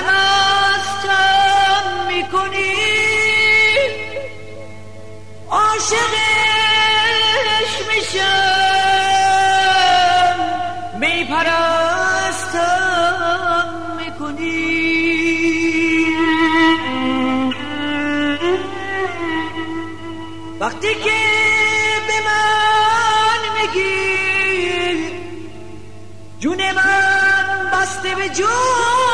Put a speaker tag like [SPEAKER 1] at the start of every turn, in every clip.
[SPEAKER 1] مستم می‌کنی. عاشقش میشم. میپرستم می‌کنی. وقتی که به من میگی جون من بسته به می‌کنه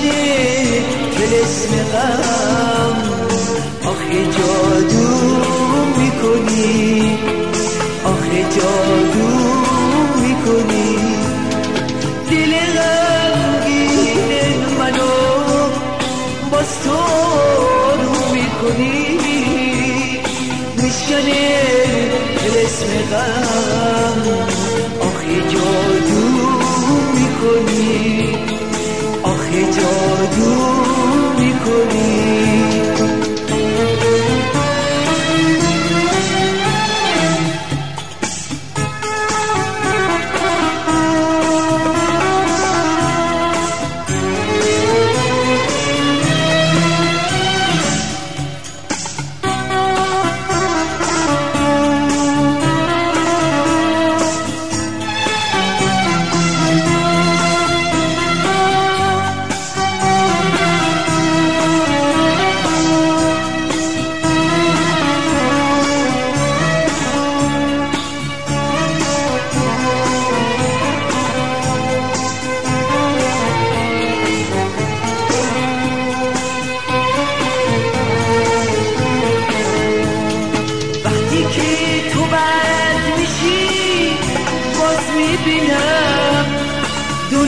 [SPEAKER 1] میشکنه تلسم غم آخه جادو می‌کنی. آخه جادو می‌کنی. دل غمگین منو باز تو رو می‌کنی. میشکنه تلسم غم.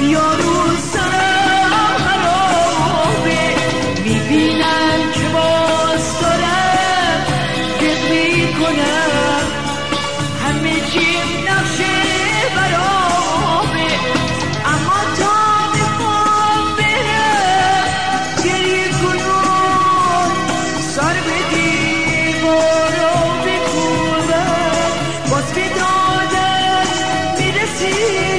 [SPEAKER 1] دنیا رو سرم خرابه می‌بینم که باز دارم فکر می‌کنم همه چیم نقشه برابه. اما تا می‌خوام برم گریه کنم. سر به دیوارا بکوبم. باز به دادم می‌رسی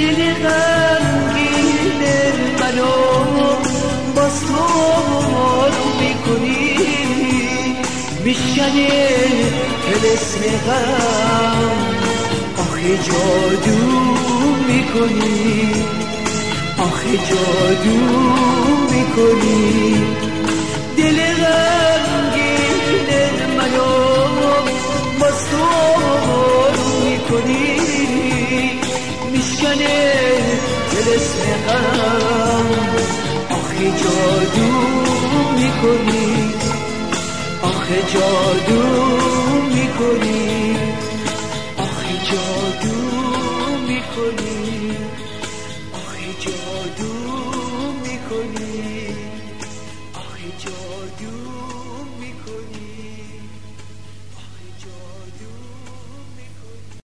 [SPEAKER 1] دل غمگین دل منو. با سوال می‌کنی. میشنه تلسم غم. آخه جادو می‌کنی. آخه جادو می‌کنی. دل غمگین دل منو. با سوال می‌کنی. میشکنه تلسم غم آخه جادو می‌کنی. آخه جادو می‌کنی. آخه جادو می‌کنی. آخه جادو می‌کنی. آخه جادو